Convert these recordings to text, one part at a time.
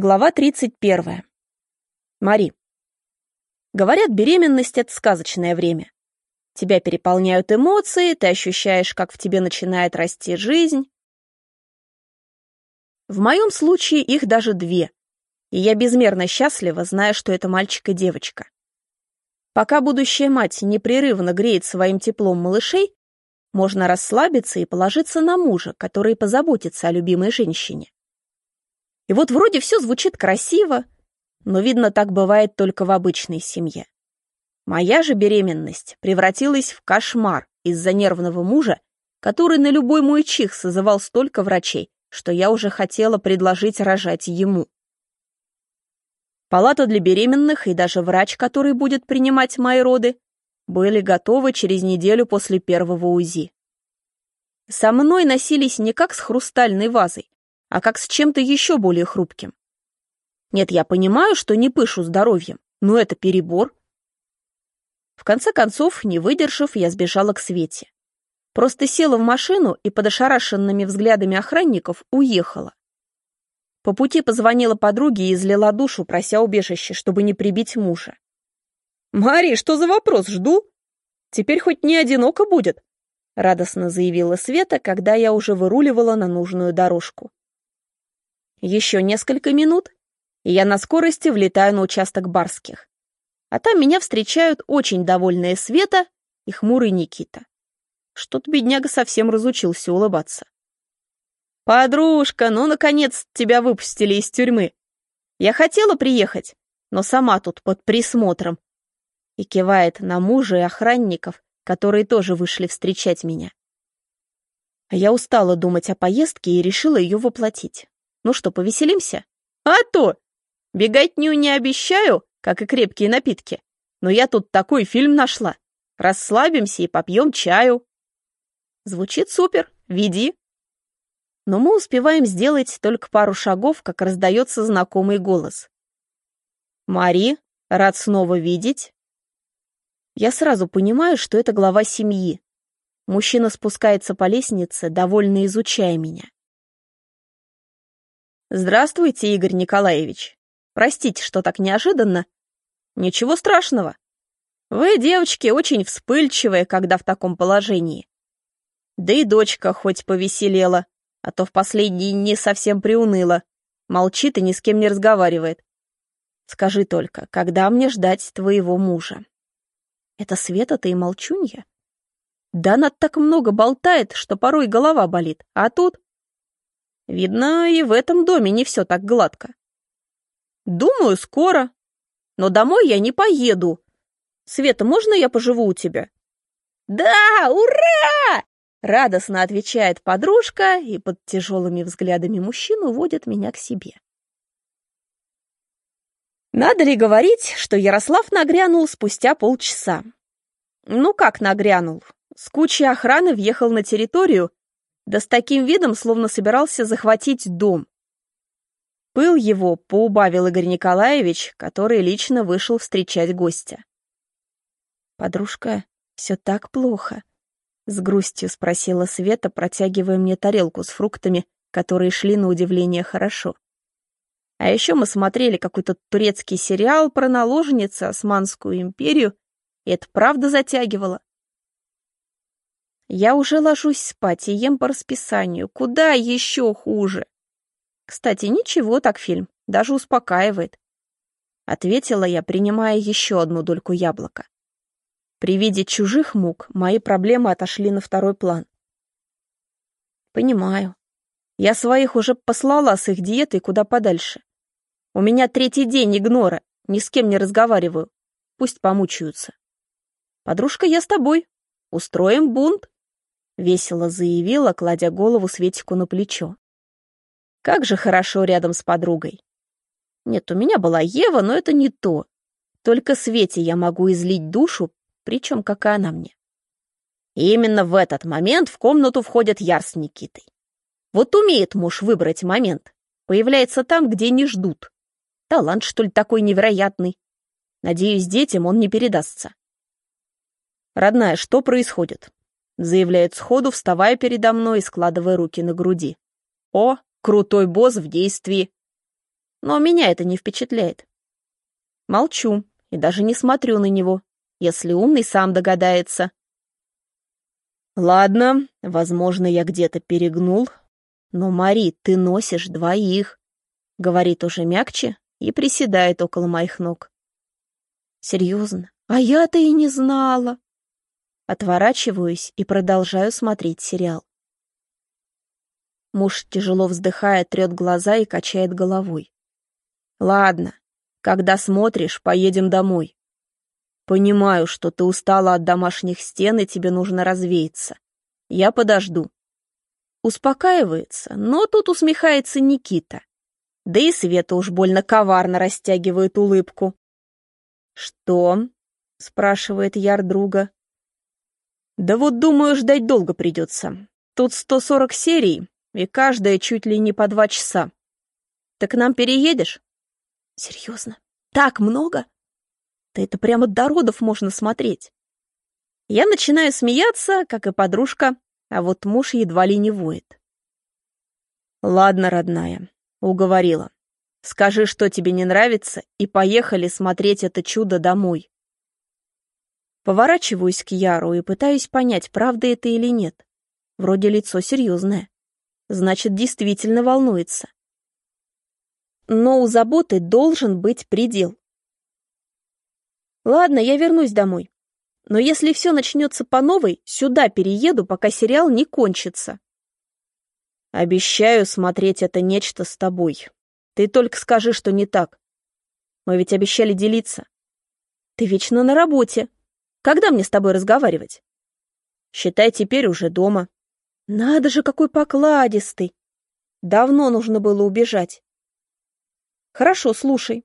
Глава 31. Мари. Говорят, беременность — это сказочное время. Тебя переполняют эмоции, ты ощущаешь, как в тебе начинает расти жизнь. В моем случае их даже две, и я безмерно счастлива, зная, что это мальчик и девочка. Пока будущая мать непрерывно греет своим теплом малышей, можно расслабиться и положиться на мужа, который позаботится о любимой женщине. И вот вроде все звучит красиво, но, видно, так бывает только в обычной семье. Моя же беременность превратилась в кошмар из-за нервного мужа, который на любой мой чих созывал столько врачей, что я уже хотела предложить рожать ему. Палата для беременных и даже врач, который будет принимать мои роды, были готовы через неделю после первого УЗИ. Со мной носились не как с хрустальной вазой, а как с чем-то еще более хрупким. Нет, я понимаю, что не пышу здоровьем, но это перебор. В конце концов, не выдержав, я сбежала к Свете. Просто села в машину и под ошарашенными взглядами охранников уехала. По пути позвонила подруге и излила душу, прося убежище, чтобы не прибить мужа. «Мари, что за вопрос? Жду. Теперь хоть не одиноко будет», — радостно заявила Света, когда я уже выруливала на нужную дорожку. Еще несколько минут, и я на скорости влетаю на участок барских. А там меня встречают очень довольная Света и хмурый Никита. Что-то бедняга совсем разучился улыбаться. «Подружка, ну, наконец, тебя выпустили из тюрьмы. Я хотела приехать, но сама тут под присмотром». И кивает на мужа и охранников, которые тоже вышли встречать меня. Я устала думать о поездке и решила ее воплотить. Ну что, повеселимся? А то! Бегать-ню не обещаю, как и крепкие напитки. Но я тут такой фильм нашла. Расслабимся и попьем чаю. Звучит супер, веди. Но мы успеваем сделать только пару шагов, как раздается знакомый голос. «Мари, рад снова видеть». Я сразу понимаю, что это глава семьи. Мужчина спускается по лестнице, довольно изучая меня. «Здравствуйте, Игорь Николаевич. Простите, что так неожиданно. Ничего страшного. Вы, девочки, очень вспыльчивые, когда в таком положении. Да и дочка хоть повеселела, а то в последние дни совсем приуныла. Молчит и ни с кем не разговаривает. Скажи только, когда мне ждать твоего мужа? Это Света-то и молчунья? Да она так много болтает, что порой голова болит, а тут Видно, и в этом доме не все так гладко. Думаю, скоро. Но домой я не поеду. Света, можно я поживу у тебя? Да, ура! Радостно отвечает подружка и под тяжелыми взглядами мужчин уводит меня к себе. Надо ли говорить, что Ярослав нагрянул спустя полчаса? Ну как нагрянул? С кучей охраны въехал на территорию да с таким видом, словно собирался захватить дом. Пыл его поубавил Игорь Николаевич, который лично вышел встречать гостя. «Подружка, все так плохо?» — с грустью спросила Света, протягивая мне тарелку с фруктами, которые шли на удивление хорошо. А еще мы смотрели какой-то турецкий сериал про наложницу Османскую империю, и это правда затягивало. Я уже ложусь спать и ем по расписанию. Куда еще хуже? Кстати, ничего так фильм, даже успокаивает. Ответила я, принимая еще одну дольку яблока. При виде чужих мук мои проблемы отошли на второй план. Понимаю. Я своих уже послала с их диетой куда подальше. У меня третий день игнора, ни с кем не разговариваю. Пусть помучаются. Подружка, я с тобой. Устроим бунт. — весело заявила, кладя голову Светику на плечо. «Как же хорошо рядом с подругой!» «Нет, у меня была Ева, но это не то. Только Свете я могу излить душу, причем как и она мне». И именно в этот момент в комнату входят Яр с Никитой. Вот умеет муж выбрать момент. Появляется там, где не ждут. Талант, что ли, такой невероятный. Надеюсь, детям он не передастся. «Родная, что происходит?» Заявляет сходу, вставая передо мной и складывая руки на груди. О, крутой босс в действии. но меня это не впечатляет. Молчу и даже не смотрю на него. Если умный, сам догадается. Ладно, возможно, я где-то перегнул. Но, Мари, ты носишь двоих. Говорит уже мягче и приседает около моих ног. Серьезно? А я-то и не знала. Отворачиваюсь и продолжаю смотреть сериал. Муж тяжело вздыхает, трет глаза и качает головой. Ладно, когда смотришь, поедем домой. Понимаю, что ты устала от домашних стен и тебе нужно развеяться. Я подожду. Успокаивается, но тут усмехается Никита. Да и Света уж больно коварно растягивает улыбку. «Что?» — спрашивает Яр друга. «Да вот, думаю, ждать долго придется. Тут 140 серий, и каждая чуть ли не по два часа. Ты к нам переедешь?» «Серьезно? Так много?» Да это прямо до родов можно смотреть. Я начинаю смеяться, как и подружка, а вот муж едва ли не воет. «Ладно, родная, уговорила. Скажи, что тебе не нравится, и поехали смотреть это чудо домой». Поворачиваюсь к Яру и пытаюсь понять, правда это или нет. Вроде лицо серьезное. Значит, действительно волнуется. Но у заботы должен быть предел. Ладно, я вернусь домой. Но если все начнется по новой, сюда перееду, пока сериал не кончится. Обещаю смотреть это нечто с тобой. Ты только скажи, что не так. Мы ведь обещали делиться. Ты вечно на работе. Когда мне с тобой разговаривать? Считай, теперь уже дома. Надо же, какой покладистый. Давно нужно было убежать. Хорошо, слушай.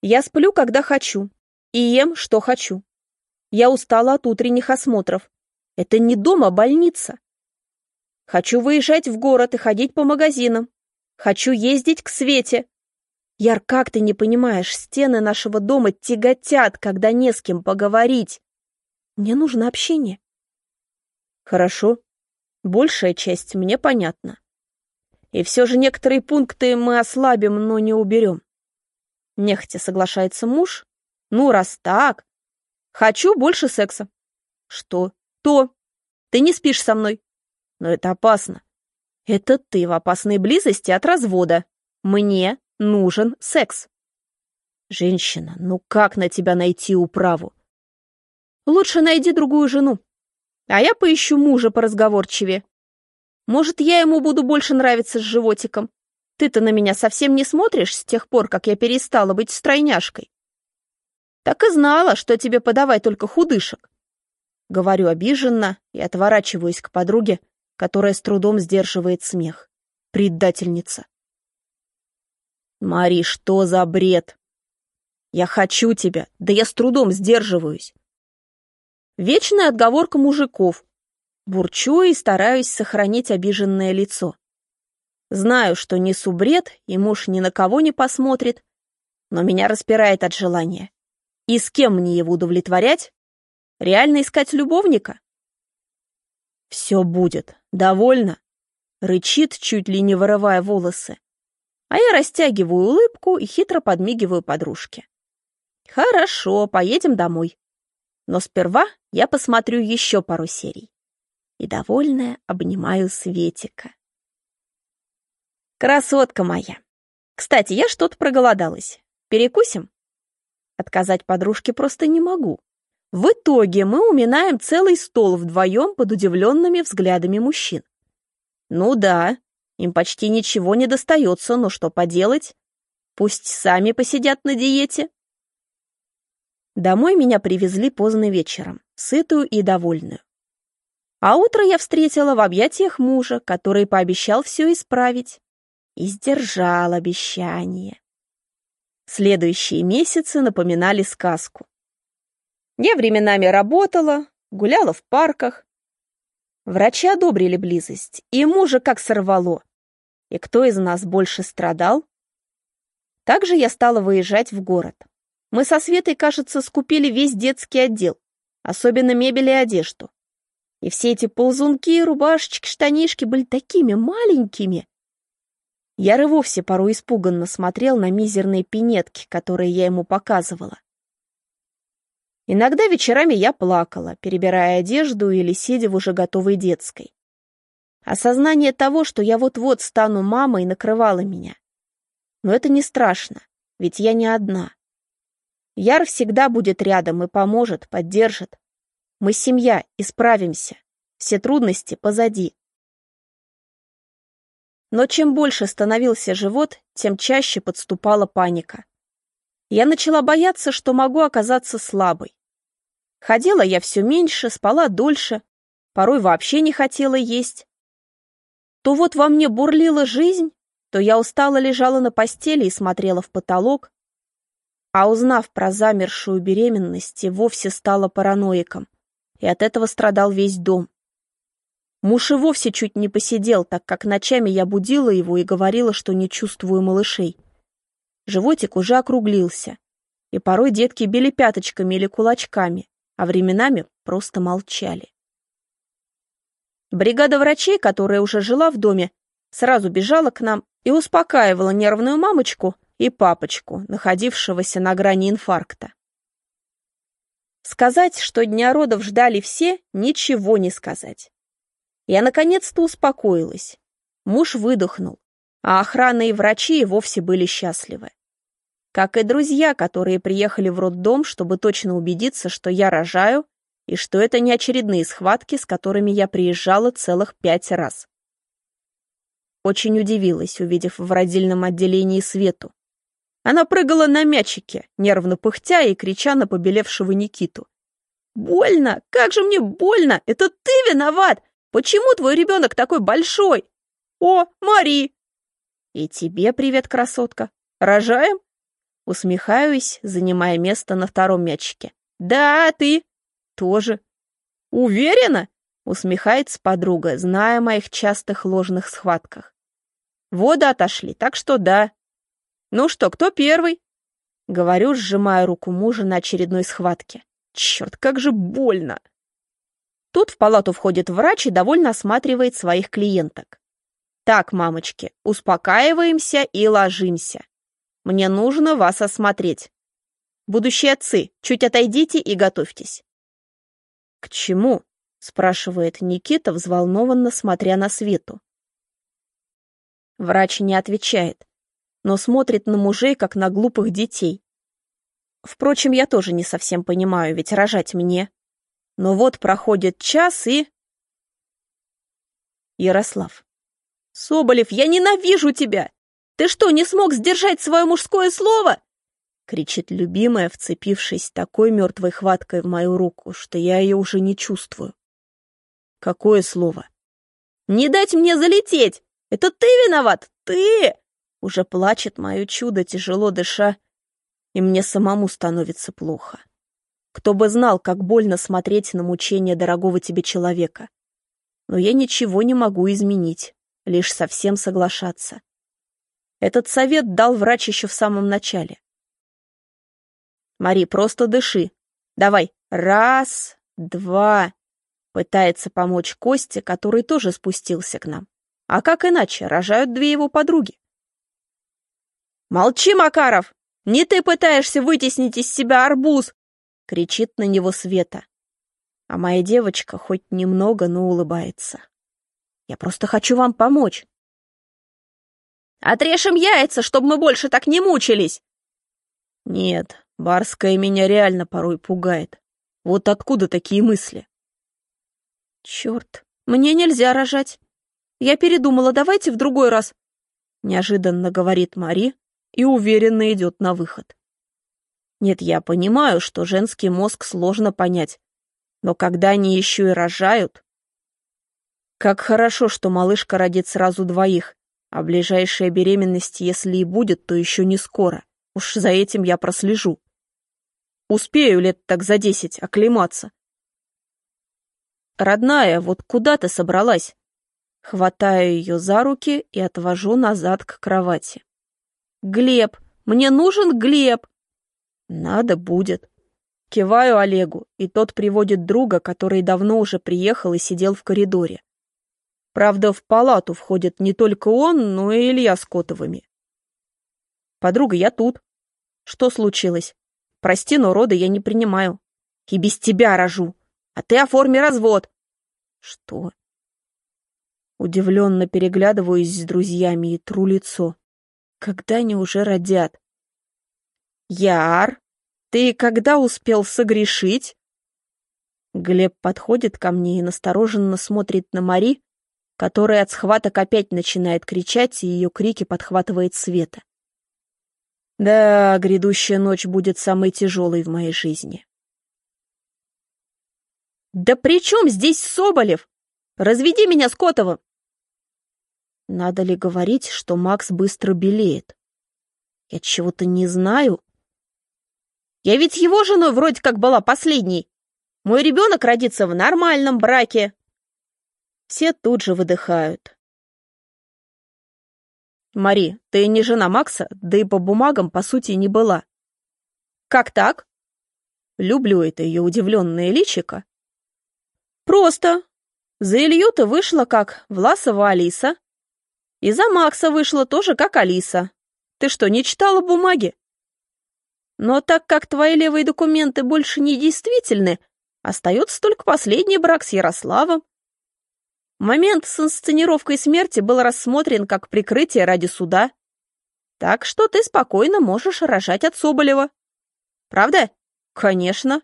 Я сплю, когда хочу, и ем, что хочу. Я устала от утренних осмотров. Это не дом, а больница. Хочу выезжать в город и ходить по магазинам. Хочу ездить к Свете. Яр, как ты не понимаешь, стены нашего дома тяготят, когда не с кем поговорить. Мне нужно общение. Хорошо. Большая часть мне понятна. И все же некоторые пункты мы ослабим, но не уберем. Нехотя соглашается муж, ну, раз так. Хочу больше секса. Что? То. Ты не спишь со мной. Но это опасно. Это ты в опасной близости от развода. Мне нужен секс. Женщина, ну как на тебя найти управу? Лучше найди другую жену. А я поищу мужа поразговорчивее. Может, я ему буду больше нравиться с животиком. Ты-то на меня совсем не смотришь с тех пор, как я перестала быть стройняшкой. Так и знала, что тебе подавай только худышек. Говорю обиженно и отворачиваюсь к подруге, которая с трудом сдерживает смех. Предательница. Мари, что за бред? Я хочу тебя, да я с трудом сдерживаюсь. Вечная отговорка мужиков. Бурчу и стараюсь сохранить обиженное лицо. Знаю, что несу бред, и муж ни на кого не посмотрит, но меня распирает от желания. И с кем мне его удовлетворять? Реально искать любовника? Все будет. Довольно. Рычит, чуть ли не вырывая волосы. А я растягиваю улыбку и хитро подмигиваю подружке. Хорошо, поедем домой. Но сперва я посмотрю еще пару серий. И довольная обнимаю Светика. Красотка моя. Кстати, я что-то проголодалась. Перекусим? Отказать подружке просто не могу. В итоге мы уминаем целый стол вдвоем под удивленными взглядами мужчин. Ну да, им почти ничего не достается, но что поделать? Пусть сами посидят на диете. Домой меня привезли поздно вечером, сытую и довольную. А утро я встретила в объятиях мужа, который пообещал все исправить. И сдержал обещание. Следующие месяцы напоминали сказку. Я временами работала, гуляла в парках. Врачи одобрили близость, и мужа как сорвало. И кто из нас больше страдал? Также я стала выезжать в город. Мы со Светой, кажется, скупили весь детский отдел, особенно мебель и одежду. И все эти ползунки, рубашечки, штанишки были такими маленькими. Яр и вовсе порой испуганно смотрел на мизерные пинетки, которые я ему показывала. Иногда вечерами я плакала, перебирая одежду или сидя в уже готовой детской. Осознание того, что я вот-вот стану мамой, накрывало меня. Но это не страшно, ведь я не одна. Яр всегда будет рядом и поможет, поддержит. Мы семья и справимся. Все трудности позади. Но чем больше становился живот, тем чаще подступала паника. Я начала бояться, что могу оказаться слабой. Ходила я все меньше, спала дольше, порой вообще не хотела есть. То вот во мне бурлила жизнь, то я устало лежала на постели и смотрела в потолок, а узнав про замершую беременность, вовсе стала параноиком, и от этого страдал весь дом. Муж и вовсе чуть не посидел, так как ночами я будила его и говорила, что не чувствую малышей. Животик уже округлился, и порой детки били пяточками или кулачками, а временами просто молчали. Бригада врачей, которая уже жила в доме, сразу бежала к нам и успокаивала нервную мамочку и папочку, находившегося на грани инфаркта. Сказать, что дня родов ждали все, ничего не сказать. Я наконец-то успокоилась. Муж выдохнул, а охрана и врачи и вовсе были счастливы. Как и друзья, которые приехали в роддом, чтобы точно убедиться, что я рожаю, и что это не очередные схватки, с которыми я приезжала целых пять раз. Очень удивилась, увидев в родильном отделении Свету. Она прыгала на мячике, нервно пыхтя и крича на побелевшего Никиту. «Больно! Как же мне больно! Это ты виноват! Почему твой ребенок такой большой? О, Мари!» «И тебе привет, красотка! Рожаем?» Усмехаюсь, занимая место на втором мячике. «Да, ты!» «Тоже!» «Уверена?» Усмехается подруга, зная о моих частых ложных схватках. Воды отошли, так что да. Ну что, кто первый? Говорю, сжимая руку мужа на очередной схватке. Черт, как же больно! Тут в палату входит врач и довольно осматривает своих клиенток. Так, мамочки, успокаиваемся и ложимся. Мне нужно вас осмотреть. Будущие отцы, чуть отойдите и готовьтесь. К чему? спрашивает Никита, взволнованно смотря на Свету. Врач не отвечает, но смотрит на мужей, как на глупых детей. Впрочем, я тоже не совсем понимаю, ведь рожать мне. Но вот проходит час и... Ярослав. «Соболев, я ненавижу тебя! Ты что, не смог сдержать свое мужское слово?» Кричит любимая, вцепившись такой мертвой хваткой в мою руку, что я ее уже не чувствую. Какое слово? «Не дать мне залететь! Это ты виноват! Ты!» Уже плачет мое чудо, тяжело дыша, и мне самому становится плохо. Кто бы знал, как больно смотреть на мучения дорогого тебе человека. Но я ничего не могу изменить, лишь совсем соглашаться. Этот совет дал врач еще в самом начале. Мари, просто дыши. Давай. Раз, два. Пытается помочь Косте, который тоже спустился к нам. А как иначе, рожают две его подруги. «Молчи, Макаров! Не ты пытаешься вытеснить из себя арбуз, кричит на него Света. А моя девочка хоть немного, но улыбается. Я просто хочу вам помочь. Отрежем яйца, чтобы мы больше так не мучились. Нет, барская меня реально порой пугает. Вот откуда такие мысли? Черт, мне нельзя рожать. Я передумала, давайте в другой раз. Неожиданно говорит Мари и уверенно идет на выход. Нет, я понимаю, что женский мозг сложно понять. Но когда они еще и рожают... Как хорошо, что малышка родит сразу двоих, а ближайшая беременность, если и будет, то еще не скоро. Уж за этим я прослежу. Успею лет так за десять оклематься. Родная, вот куда ты собралась? Хватаю ее за руки и отвожу назад к кровати. Глеб, мне нужен Глеб! Надо будет. Киваю Олегу, и тот приводит друга, который давно уже приехал и сидел в коридоре. Правда, в палату входит не только он, но и Илья с Котовыми. Подруга, я тут. Что случилось? Прости, но роды я не принимаю. И без тебя рожу. А ты оформи развод. Что? Удивленно переглядываюсь с друзьями и тру лицо. Когда они уже родят? Яр, ты когда успел согрешить? Глеб подходит ко мне и настороженно смотрит на Мари, которая от схваток опять начинает кричать, и ее крики подхватывает Света. Да, грядущая ночь будет самой тяжелой в моей жизни. «Да при чем здесь Соболев? Разведи меня с Котовым!» Надо ли говорить, что Макс быстро белеет? Я чего-то не знаю. Я ведь его женой вроде как была последней. Мой ребенок родится в нормальном браке. Все тут же выдыхают. Мари, ты не жена Макса, да и по бумагам, по сути, не была. Как так? Люблю это ее удивленное личико. Просто. За Илью ты вышла как Власова Алиса, и за Макса вышла тоже как Алиса. Ты что, не читала бумаги? Но так как твои левые документы больше не действительны, остается только последний брак с Ярославом. Момент с инсценировкой смерти был рассмотрен как прикрытие ради суда. Так что ты спокойно можешь рожать от Соболева. Правда? Конечно.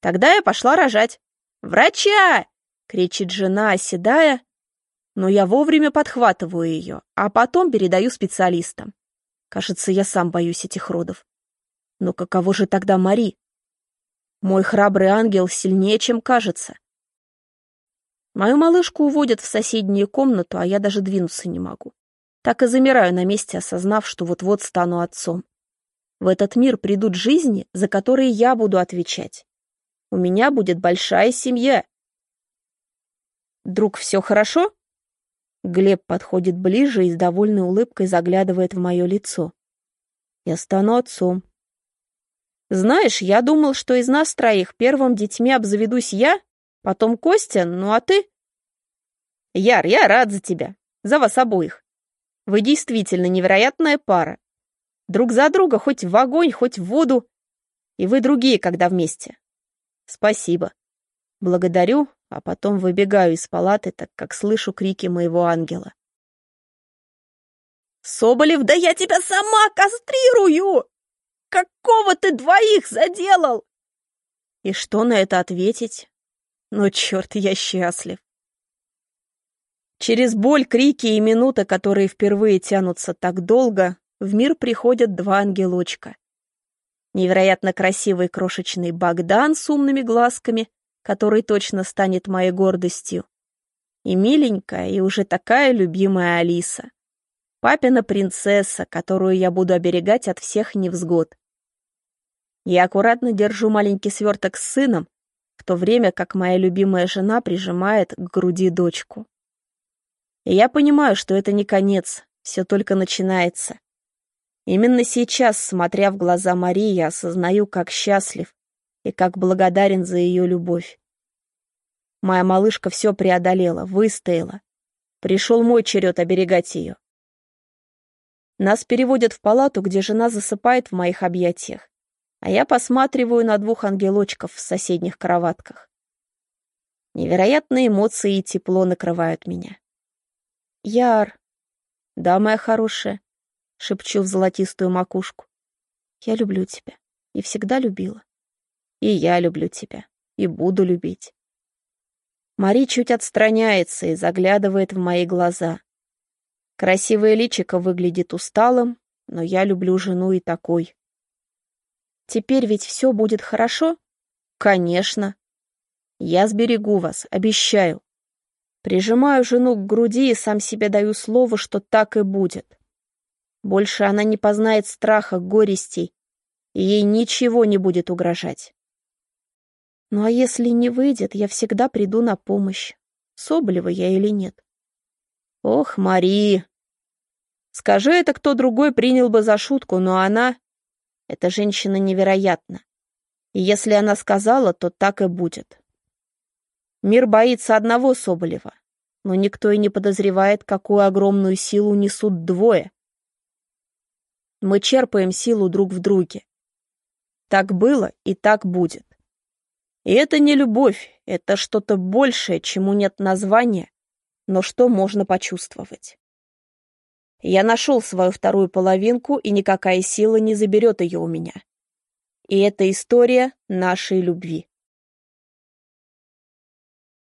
Тогда я пошла рожать. «Врача!» — кричит жена, оседая, но я вовремя подхватываю ее, а потом передаю специалистам. Кажется, я сам боюсь этих родов. Но каково же тогда Мари? Мой храбрый ангел сильнее, чем кажется. Мою малышку уводят в соседнюю комнату, а я даже двинуться не могу. Так и замираю на месте, осознав, что вот-вот стану отцом. В этот мир придут жизни, за которые я буду отвечать. У меня будет большая семья. Друг, все хорошо? Глеб подходит ближе и с довольной улыбкой заглядывает в мое лицо. Я стану отцом. Знаешь, я думал, что из нас троих первым детьми обзаведусь я, потом Костя, ну а ты? Яр, я рад за тебя, за вас обоих. Вы действительно невероятная пара. Друг за друга хоть в огонь, хоть в воду. И вы другие, когда вместе. Спасибо. Благодарю, а потом выбегаю из палаты, так как слышу крики моего ангела. «Соболев, да я тебя сама кастрирую! Какого ты двоих заделал?» И что на это ответить? Ну, черт, я счастлив. Через боль, крики и минуты, которые впервые тянутся так долго, в мир приходят два ангелочка. Невероятно красивый крошечный Богдан с умными глазками который точно станет моей гордостью. И миленькая, и уже такая любимая Алиса. Папина принцесса, которую я буду оберегать от всех невзгод. Я аккуратно держу маленький сверток с сыном, в то время как моя любимая жена прижимает к груди дочку. И я понимаю, что это не конец, все только начинается. Именно сейчас, смотря в глаза Марии, я осознаю, как счастлив, и как благодарен за ее любовь. Моя малышка все преодолела, выстояла. Пришел мой черед оберегать ее. Нас переводят в палату, где жена засыпает в моих объятиях, а я посматриваю на двух ангелочков в соседних кроватках. Невероятные эмоции и тепло накрывают меня. Яр, да, моя хорошая, шепчу в золотистую макушку. Я люблю тебя и всегда любила. И я люблю тебя, и буду любить. Мари чуть отстраняется и заглядывает в мои глаза. Красивое личико выглядит усталым, но я люблю жену и такой. Теперь ведь все будет хорошо? Конечно. Я сберегу вас, обещаю. Прижимаю жену к груди и сам себе даю слово, что так и будет. Больше она не познает страха, горестей, и ей ничего не будет угрожать. Ну а если не выйдет, я всегда приду на помощь. Соболева я или нет. Ох, Мари! Скажи это кто другой принял бы за шутку, но она... Эта женщина невероятна. И если она сказала, то так и будет. Мир боится одного Соболева. но никто и не подозревает, какую огромную силу несут двое. Мы черпаем силу друг в друге. Так было и так будет. И это не любовь, это что-то большее, чему нет названия, но что можно почувствовать. Я нашел свою вторую половинку, и никакая сила не заберет ее у меня. И это история нашей любви.